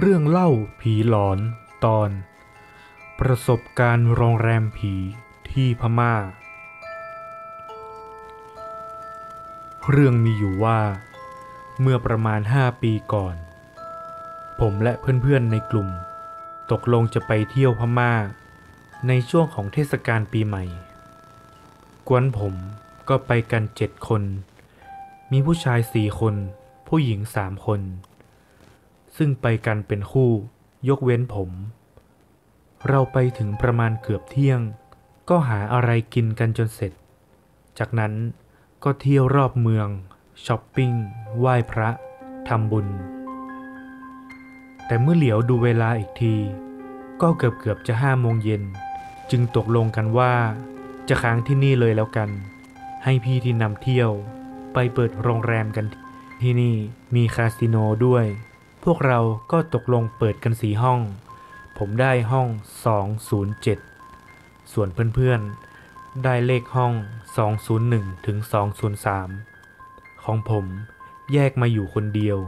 เรื่องเล่าผีหลอนตอน ประสบการณ์โรงแรมผีที่พม่า เรื่องมีอยู่ว่า เมื่อประมาณห้าปีก่อน ผมและเพื่อนๆในกลุ่ม ตกลงจะไปเที่ยวพม่า ในช่วงของเทศกาลปีใหม่ กวนผมก็ไปกันเจ็ดคน มีผู้ชายสี่คน ผู้หญิงสามคน ซึ่งไปกันเป็นคู่ ยกเว้นผม เราไปถึงประมาณเกือบเที่ยง ก็หาอะไรกินกันจนเสร็จ จากนั้นก็เที่ยวรอบเมืองช้อปปิ้งไหว้พระทำบุญ แต่เมื่อเหลียวดูเวลาอีกที ก็เกือบเกือบจะห้าโมงเย็น จึงตกลงกันว่า จะค้างที่นี่เลยแล้วกัน ให้พี่ที่นำเที่ยวไปเปิดโรงแรมกันที่นี่มีคาสิโนด้วย พวกเราก็ตกลงเปิดกันสีห้อง ผมได้ห้อง 207 ส่วนเพื่อนๆ ได้เลขห้อง 201 ถึง 203 ของผมแยกมาอยู่คนเดียว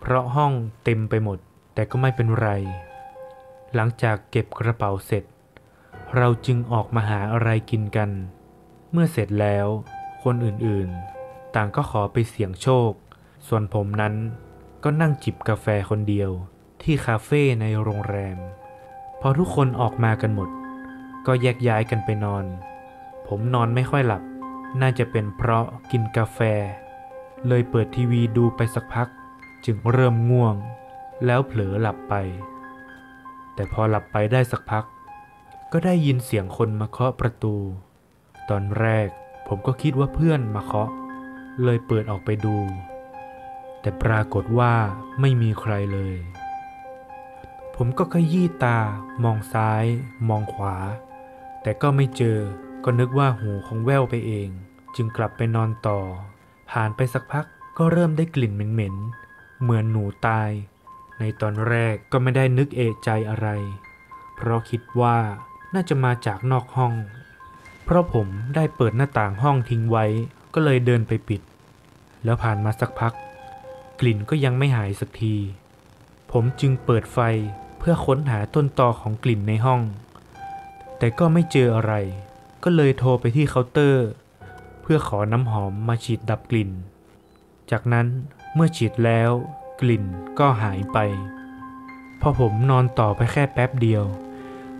เพราะห้องเต็มไปหมด แต่ก็ไม่เป็นไร หลังจากเก็บกระเป๋าเสร็จ เราจึงออกมาหาอะไรกินกัน เมื่อเสร็จแล้ว คนอื่นๆ ต่างก็ขอไปเสี่ยงโชค ส่วนผมนั้น ก็นั่งจิบกาแฟคนเดียวที่คาเฟ่ในโรงแรม พอทุกคนออกมากันหมด ก็แยกย้ายกันไปนอน ผมนอนไม่ค่อยหลับ น่าจะเป็นเพราะกินกาแฟ เลยเปิดทีวีดูไปสักพัก จึงเริ่มง่วง แล้วเผลอหลับไป แต่พอหลับไปได้สักพัก ก็ได้ยินเสียงคนมาเคาะประตู ตอนแรกผมก็คิดว่าเพื่อนมาเคาะ เลยเปิดออกไปดู แต่ปรากฏว่าไม่มีใครเลย ผมก็ขยี้ตามองซ้าย มองขวา แต่ก็ไม่เจอ ก็นึกว่าหูคงแว่วไปเอง จึงกลับไปนอนต่อ ผ่านไปสักพักก็เริ่มได้กลิ่นเหม็นๆ เหมือนหนูตาย ในตอนแรกก็ไม่ได้นึกเอะใจอะไร เพราะคิดว่าน่าจะมาจากนอกห้อง เพราะผมได้เปิดหน้าต่างห้องทิ้งไว้ ก็เลยเดินไปปิด แล้วผ่านมาสักพัก กลิ่นก็ยังไม่หายสักที ผมจึงเปิดไฟเพื่อค้นหาต้นตอของกลิ่นในห้อง แต่ก็ไม่เจออะไร ก็เลยโทรไปที่เคาน์เตอร์ เพื่อขอน้ำหอมมาฉีดดับกลิ่น จากนั้นเมื่อฉีดแล้ว กลิ่นก็หายไป พอผมนอนต่อไปแค่แป๊บเดียว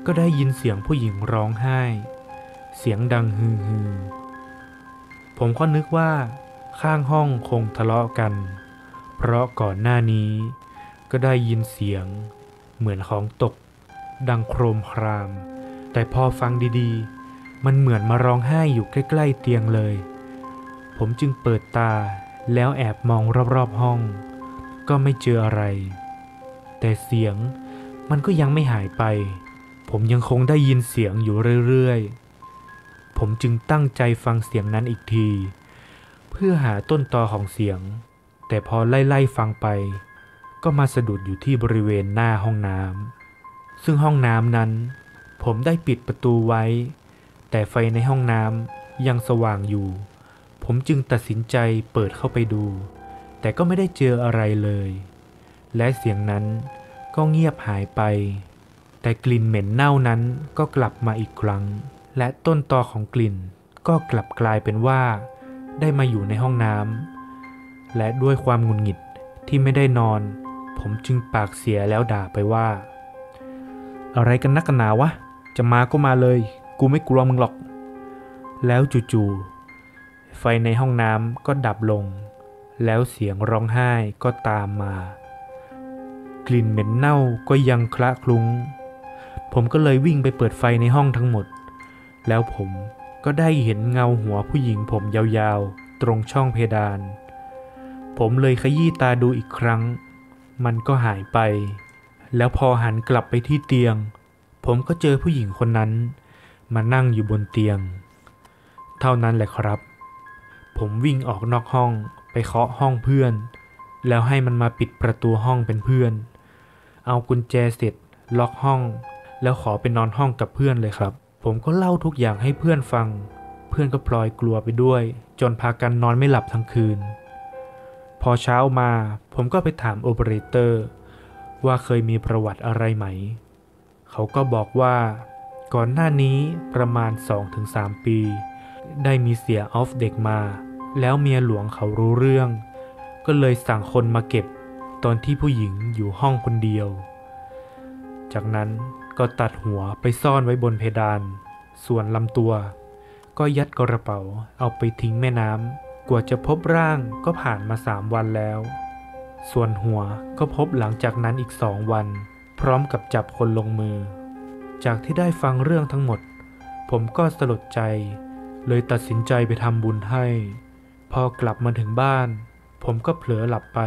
ก็ได้ยินเสียงผู้หญิงร้องไห้ เสียงดังฮือฮือผมก็นึกว่าข้างห้องคงทะเลาะกัน เพราะก่อนหน้านี้ก็ได้ยินเสียงเหมือนของตก ดังโครมคราม แต่พอฟังดีๆ มันเหมือนมาร้องไห้อยู่ใกล้ๆเตียงเลย ผมจึงเปิดตาแล้วแอบมองรอบๆห้อง ก็ไม่เจออะไร แต่เสียงมันก็ยังไม่หายไป ผมยังคงได้ยินเสียงอยู่เรื่อยๆ ผมจึงตั้งใจฟังเสียงนั้นอีกที เพื่อหาต้นตอของเสียง แต่พอไล่ๆฟังไป ก็มาสะดุดอยู่ที่บริเวณหน้าห้องน้ำซึ่งห้องน้ำนั้น ผมได้ปิดประตูไว้ แต่ไฟในห้องน้ำยังสว่างอยู่ ผมจึงตัดสินใจเปิดเข้าไปดู แต่ก็ไม่ได้เจออะไรเลย และเสียงนั้นก็เงียบหายไป แต่กลิ่นเหม็นเน่านั้นก็กลับมาอีกครั้ง และต้นตอของกลิ่นก็กลับกลายเป็นว่า ได้มาอยู่ในห้องน้ำ และด้วยความหงุดหงิดที่ไม่ได้นอน ผมจึงปากเสียแล้วด่าไปว่า อะไรกันนักกันหนาวะ จะมาก็มาเลย กูไม่กลัวมึงหรอก แล้วจู่ๆไฟในห้องน้ำก็ดับลง แล้วเสียงร้องไห้ก็ตามมา กลิ่นเหม็นเน่าก็ยังคละคลุ้ง ผมก็เลยวิ่งไปเปิดไฟในห้องทั้งหมด แล้วผมก็ได้เห็นเงาหัวผู้หญิงผมยาวๆ ตรงช่องเพดาน ผมเลยขยี้ตาดูอีกครั้ง มันก็หายไป แล้วพอหันกลับไปที่เตียง ผมก็เจอผู้หญิงคนนั้น มานั่งอยู่บนเตียง เท่านั้นแหละครับ ผมวิ่งออกนอกห้องไปเคาะห้องเพื่อน แล้วให้มันมาปิดประตูห้องเป็นเพื่อน เอากุญแจเสร็จล็อกห้อง แล้วขอไปนอนห้องกับเพื่อนเลยครับ ผมก็เล่าทุกอย่างให้เพื่อนฟัง เพื่อนก็พลอยกลัวไปด้วย จนพากันนอนไม่หลับทั้งคืน พอเช้ามาผมก็ไปถามโอเปอเรเตอร์ ว่าเคยมีประวัติอะไรไหม เขาก็บอกว่า ก่อนหน้านี้ประมาณ 2-3 ปี ได้มีเสียออฟเด็กมา แล้วเมียหลวงเขารู้เรื่อง ก็เลยสั่งคนมาเก็บ ตอนที่ผู้หญิงอยู่ห้องคนเดียว จากนั้นก็ตัดหัวไปซ่อนไว้บนเพดาน ส่วนลำตัว ก็ยัดกระเป๋าเอาไปทิ้งแม่น้ำ กว่าจะพบร่างก็ผ่านมาสามวันแล้ว ส่วนหัวก็พบหลังจากนั้นอีกสองวัน พร้อมกับจับคนลงมือ จากที่ได้ฟังเรื่องทั้งหมด ผมก็สลดใจ เลยตัดสินใจไปทำบุญให้ พอกลับมาถึงบ้าน ผมก็เผลอหลับไป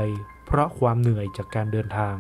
เพราะความเหนื่อยจากการเดินทาง